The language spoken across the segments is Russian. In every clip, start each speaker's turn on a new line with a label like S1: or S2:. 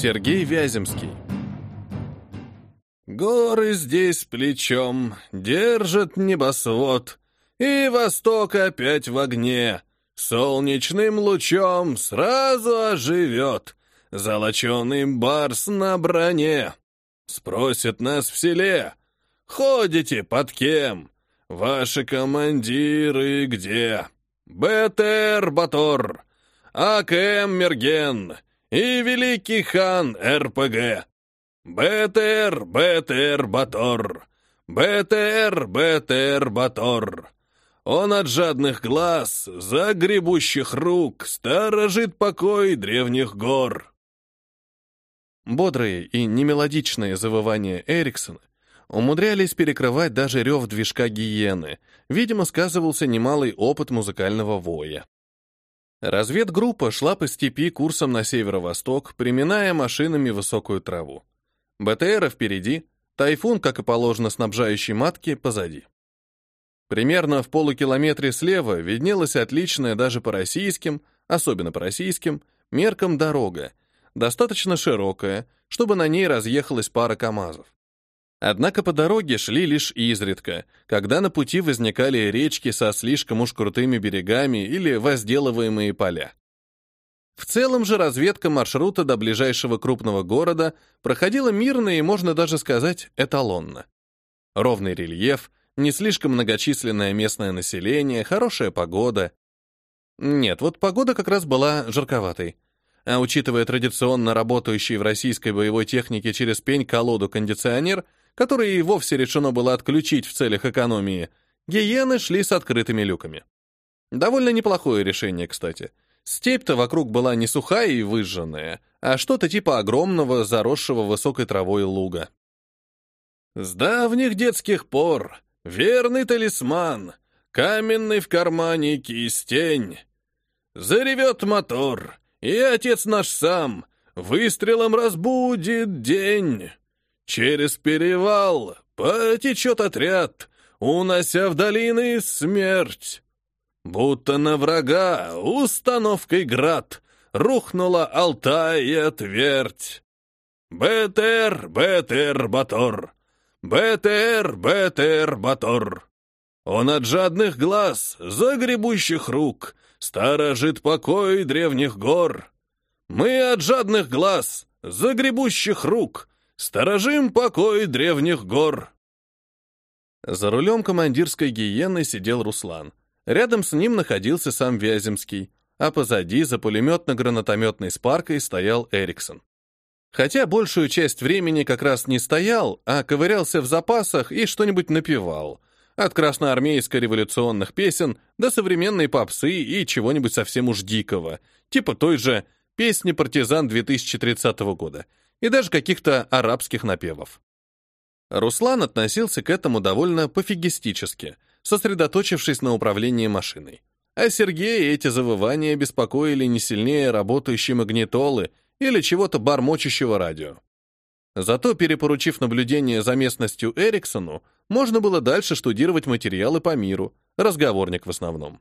S1: Сергей Вяземский. Горы здесь плечом держат небосвод, и восток опять в огне, солнечным лучом сразу оживет, золоченый барс на броне. Спросят нас в селе, ходите под кем? Ваши командиры где? БТР Батор, АКМ Мерген и Великий хан РПГ. БТР, БТР Батор, БТР, БТР Батор. Он от жадных глаз, загребущих рук, сторожит покой древних гор. Бодрые и немелодичные завывания Эриксона умудрялись перекрывать даже рев движка гиены. Видимо, сказывался немалый опыт музыкального воя. Разведгруппа шла по степи курсом на северо-восток, приминая машинами высокую траву. БТР впереди, тайфун, как и положено снабжающей матки, позади. Примерно в полукилометре слева виднелась отличная даже по российским, особенно по российским, меркам дорога, достаточно широкая, чтобы на ней разъехалась пара КАМАЗов. Однако по дороге шли лишь изредка, когда на пути возникали речки со слишком уж крутыми берегами или возделываемые поля. В целом же разведка маршрута до ближайшего крупного города проходила мирно и, можно даже сказать, эталонно. Ровный рельеф, не слишком многочисленное местное население, хорошая погода. Нет, вот погода как раз была жарковатой. А учитывая традиционно работающий в российской боевой технике через пень колоду кондиционер — который и вовсе решено было отключить в целях экономии, гиены шли с открытыми люками. Довольно неплохое решение, кстати. Степь-то вокруг была не сухая и выжженная, а что-то типа огромного, заросшего высокой травой луга. С давних детских пор верный талисман, каменный в кармане кистень. Заревет мотор, и отец наш сам выстрелом разбудит день. Через перевал потечет отряд, унося в долины смерть. Будто на врага установкой град рухнула Алтая твердь. БТР, БТР, Батор, БТР, БТР, Батор. Он от жадных глаз, загребущих рук, сторожит покой древних гор. Мы от жадных глаз, загребущих рук, Сторожим покой древних гор!» За рулем командирской гиены сидел Руслан. Рядом с ним находился сам Вяземский, а позади за пулеметно-гранатометной спаркой стоял Эриксон. Хотя большую часть времени как раз не стоял, а ковырялся в запасах и что-нибудь напевал. От красноармейско-революционных песен до современной попсы и чего-нибудь совсем уж дикого, типа той же «Песни партизан 2030 года», и даже каких-то арабских напевов. Руслан относился к этому довольно пофигистически, сосредоточившись на управлении машиной. А Сергея эти завывания беспокоили не сильнее работающей магнитолы или чего-то бормочущего радио. Зато, перепоручив наблюдение за местностью Эриксону, можно было дальше штудировать материалы по миру, разговорник в основном.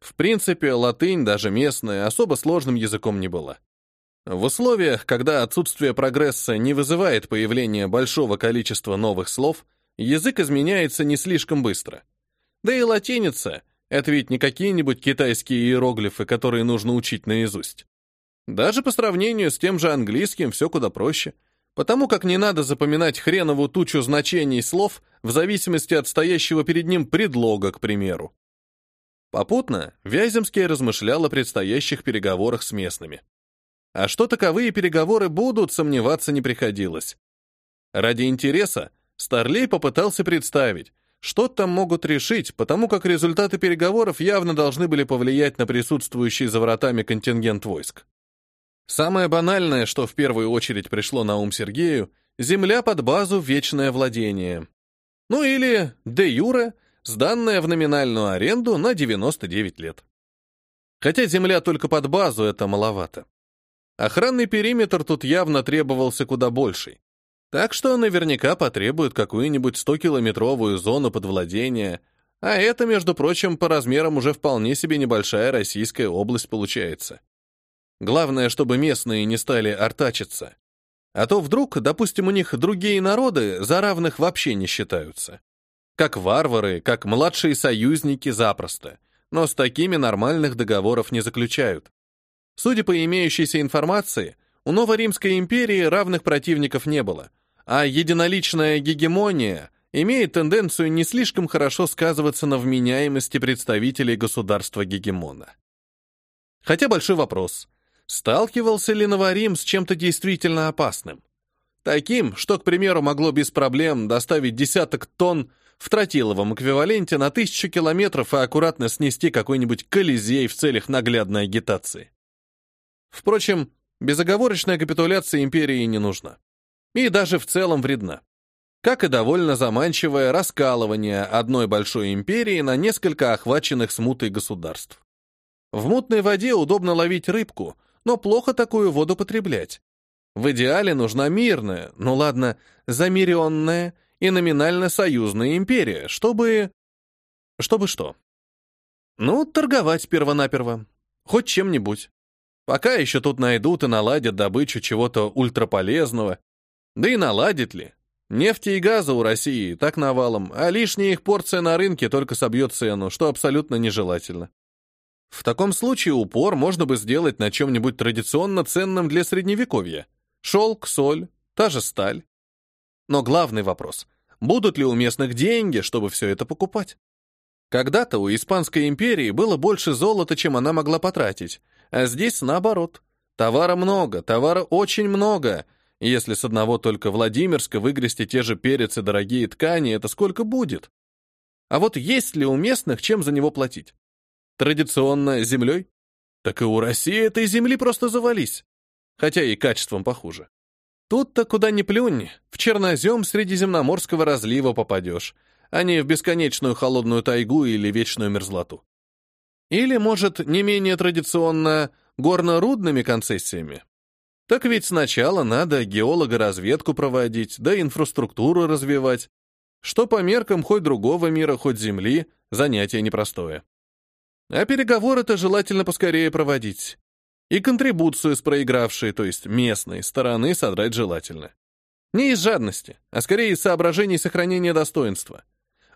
S1: В принципе, латынь, даже местная, особо сложным языком не была. В условиях, когда отсутствие прогресса не вызывает появления большого количества новых слов, язык изменяется не слишком быстро. Да и латиница — это ведь не какие-нибудь китайские иероглифы, которые нужно учить наизусть. Даже по сравнению с тем же английским все куда проще, потому как не надо запоминать хреновую тучу значений слов в зависимости от стоящего перед ним предлога, к примеру. Попутно Вяземский размышлял о предстоящих переговорах с местными. А что таковые переговоры будут, сомневаться не приходилось. Ради интереса Старлей попытался представить, что там могут решить, потому как результаты переговоров явно должны были повлиять на присутствующий за вратами контингент войск. Самое банальное, что в первую очередь пришло на ум Сергею, земля под базу «Вечное владение». Ну или «де юре», сданная в номинальную аренду на 99 лет. Хотя земля только под базу — это маловато. Охранный периметр тут явно требовался куда больший. Так что наверняка потребует какую-нибудь 100-километровую зону под владение, а это, между прочим, по размерам уже вполне себе небольшая российская область получается. Главное, чтобы местные не стали артачиться. А то вдруг, допустим, у них другие народы за равных вообще не считаются. Как варвары, как младшие союзники запросто. Но с такими нормальных договоров не заключают. Судя по имеющейся информации, у Новоримской империи равных противников не было, а единоличная гегемония имеет тенденцию не слишком хорошо сказываться на вменяемости представителей государства-гегемона. Хотя большой вопрос, сталкивался ли Новорим с чем-то действительно опасным? Таким, что, к примеру, могло без проблем доставить десяток тонн в тротиловом эквиваленте на тысячу километров и аккуратно снести какой-нибудь колизей в целях наглядной агитации. Впрочем, безоговорочная капитуляция империи не нужна. И даже в целом вредна. Как и довольно заманчивое раскалывание одной большой империи на несколько охваченных смутой государств. В мутной воде удобно ловить рыбку, но плохо такую воду потреблять. В идеале нужна мирная, ну ладно, замиренная и номинально союзная империя, чтобы... Чтобы что? Ну, торговать первонаперво. Хоть чем-нибудь. Пока еще тут найдут и наладят добычу чего-то ультраполезного. Да и наладит ли? Нефти и газа у России так навалом, а лишняя их порция на рынке только собьет цену, что абсолютно нежелательно. В таком случае упор можно бы сделать на чем-нибудь традиционно ценном для средневековья. Шелк, соль, та же сталь. Но главный вопрос — будут ли у местных деньги, чтобы все это покупать? Когда-то у Испанской империи было больше золота, чем она могла потратить, а здесь наоборот. Товара много, товара очень много. Если с одного только Владимирска выгрести те же перец и дорогие ткани, это сколько будет? А вот есть ли у местных чем за него платить? Традиционно землей? Так и у России этой земли просто завались. Хотя и качеством похуже. Тут-то куда ни плюнь, в чернозем Средиземноморского разлива попадешь, а не в бесконечную холодную тайгу или вечную мерзлоту. Или, может, не менее традиционно, горно-рудными концессиями. Так ведь сначала надо геолого-разведку проводить, да инфраструктуру развивать, что по меркам хоть другого мира, хоть Земли, занятие непростое. А переговоры-то желательно поскорее проводить. И контрибуцию с проигравшей, то есть местной, стороны содрать желательно. Не из жадности, а скорее из соображений сохранения достоинства.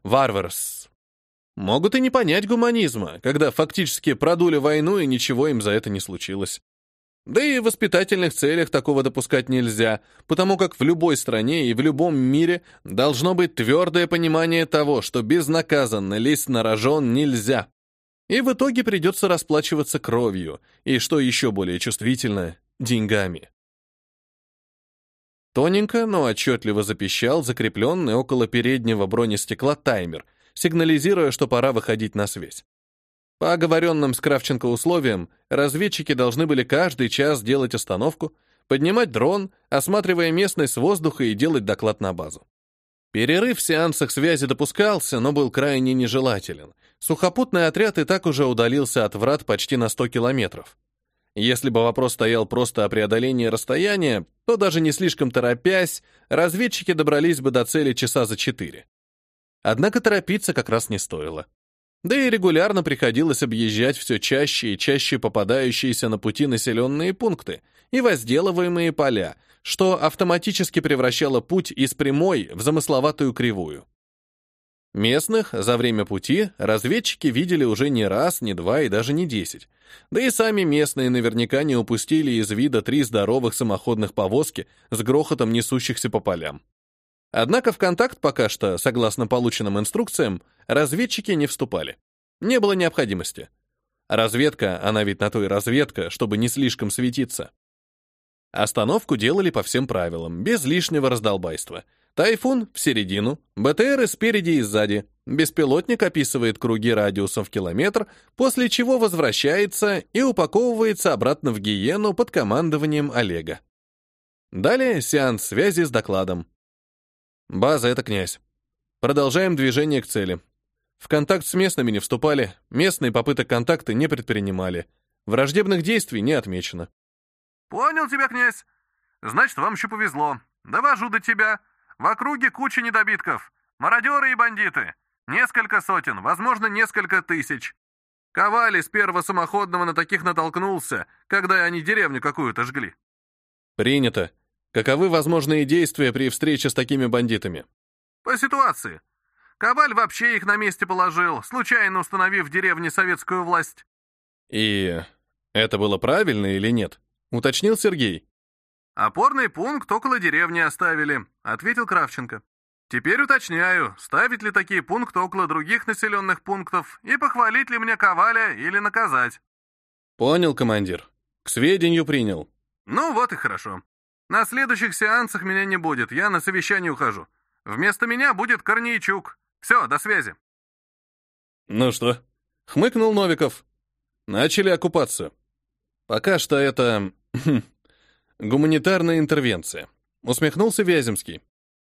S1: Варварс. Могут и не понять гуманизма, когда фактически продули войну и ничего им за это не случилось. Да и в воспитательных целях такого допускать нельзя, потому как в любой стране и в любом мире должно быть твердое понимание того, что безнаказанно лезть на рожон нельзя. И в итоге придется расплачиваться кровью, и, что еще более чувствительно, деньгами. Тоненько, но отчетливо запищал закрепленный около переднего бронестекла таймер, сигнализируя, что пора выходить на связь. По оговоренным с Кравченко условиям, разведчики должны были каждый час делать остановку, поднимать дрон, осматривая местность с воздуха и делать доклад на базу. Перерыв в сеансах связи допускался, но был крайне нежелателен, Сухопутный отряд и так уже удалился от врат почти на 100 километров. Если бы вопрос стоял просто о преодолении расстояния, то даже не слишком торопясь, разведчики добрались бы до цели часа за четыре. Однако торопиться как раз не стоило. Да и регулярно приходилось объезжать все чаще и чаще попадающиеся на пути населенные пункты и возделываемые поля, что автоматически превращало путь из прямой в замысловатую кривую. Местных за время пути разведчики видели уже не раз, не два и даже не десять. Да и сами местные наверняка не упустили из вида три здоровых самоходных повозки с грохотом несущихся по полям. Однако в контакт пока что, согласно полученным инструкциям, разведчики не вступали. Не было необходимости. Разведка, она ведь на то и разведка, чтобы не слишком светиться. Остановку делали по всем правилам, без лишнего раздолбайства — Тайфун в середину, БТРы спереди и сзади. Беспилотник описывает круги радиусом в километр, после чего возвращается и упаковывается обратно в гиену под командованием Олега. Далее сеанс связи с докладом. База — это князь. Продолжаем движение к цели. В контакт с местными не вступали, местные попыток контакта не предпринимали. Враждебных действий не отмечено.
S2: «Понял тебя, князь. Значит, вам еще повезло. Довожу до тебя. В округе куча недобитков. Мародеры и бандиты. Несколько сотен, возможно, несколько тысяч. Коваль из первого самоходного на таких натолкнулся, когда они деревню какую-то жгли.
S1: Принято. Каковы возможные действия при встрече с такими бандитами?
S2: По ситуации. Коваль вообще их на месте положил, случайно установив в деревне советскую власть.
S1: И это было правильно или нет? Уточнил Сергей.
S2: «Опорный пункт около деревни оставили», — ответил Кравченко. «Теперь уточняю, ставить ли такие пункты около других населенных пунктов и похвалить ли мне Коваля или наказать».
S1: «Понял, командир. К сведению принял».
S2: «Ну вот и хорошо. На следующих сеансах меня не будет, я на совещание ухожу. Вместо меня будет Корнейчук. Все, до связи».
S1: «Ну что?» — хмыкнул Новиков. «Начали оккупацию. Пока что это... Хм, гуманитарная интервенция», — усмехнулся Вяземский.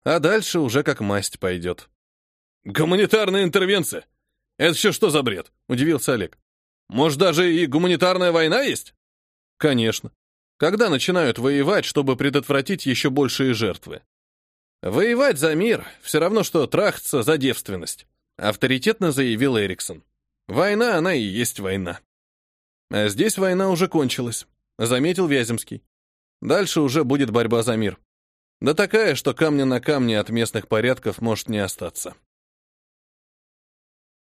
S1: «А дальше уже как масть пойдет». «Гуманитарная интервенция? Это еще что за бред?» — удивился Олег. «Может, даже и гуманитарная война есть?» «Конечно. Когда начинают воевать, чтобы предотвратить еще большие жертвы?» «Воевать за мир — все равно, что трахаться за девственность», — авторитетно заявил Эриксон. «Война, она и есть война». А здесь война уже кончилась, заметил Вяземский. Дальше уже будет борьба за мир. Да такая, что камня на камне от местных порядков может не остаться.